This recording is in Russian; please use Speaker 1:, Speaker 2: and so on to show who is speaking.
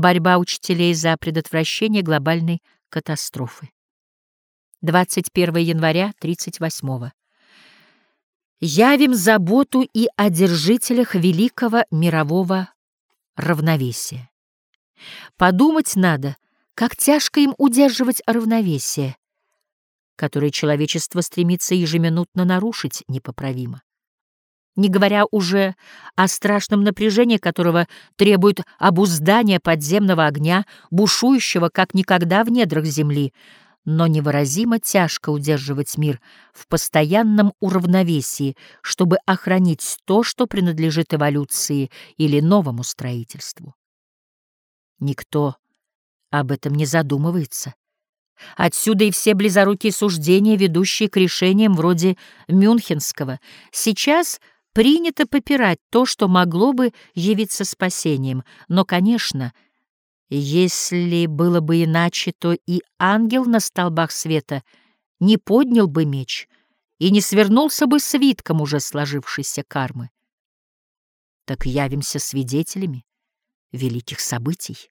Speaker 1: Борьба учителей за предотвращение глобальной катастрофы. 21 января 38 -го. Явим заботу и о держителях великого мирового равновесия. Подумать надо, как тяжко им удерживать равновесие, которое человечество стремится ежеминутно нарушить непоправимо не говоря уже о страшном напряжении, которого требует обуздание подземного огня, бушующего как никогда в недрах земли, но невыразимо тяжко удерживать мир в постоянном уравновесии, чтобы охранить то, что принадлежит эволюции или новому строительству. Никто об этом не задумывается. Отсюда и все близорукие суждения, ведущие к решениям вроде Мюнхенского. Сейчас — Принято попирать то, что могло бы явиться спасением, но, конечно, если было бы иначе, то и ангел на столбах света не поднял бы меч и не свернулся бы свитком уже сложившейся кармы. Так явимся свидетелями великих событий.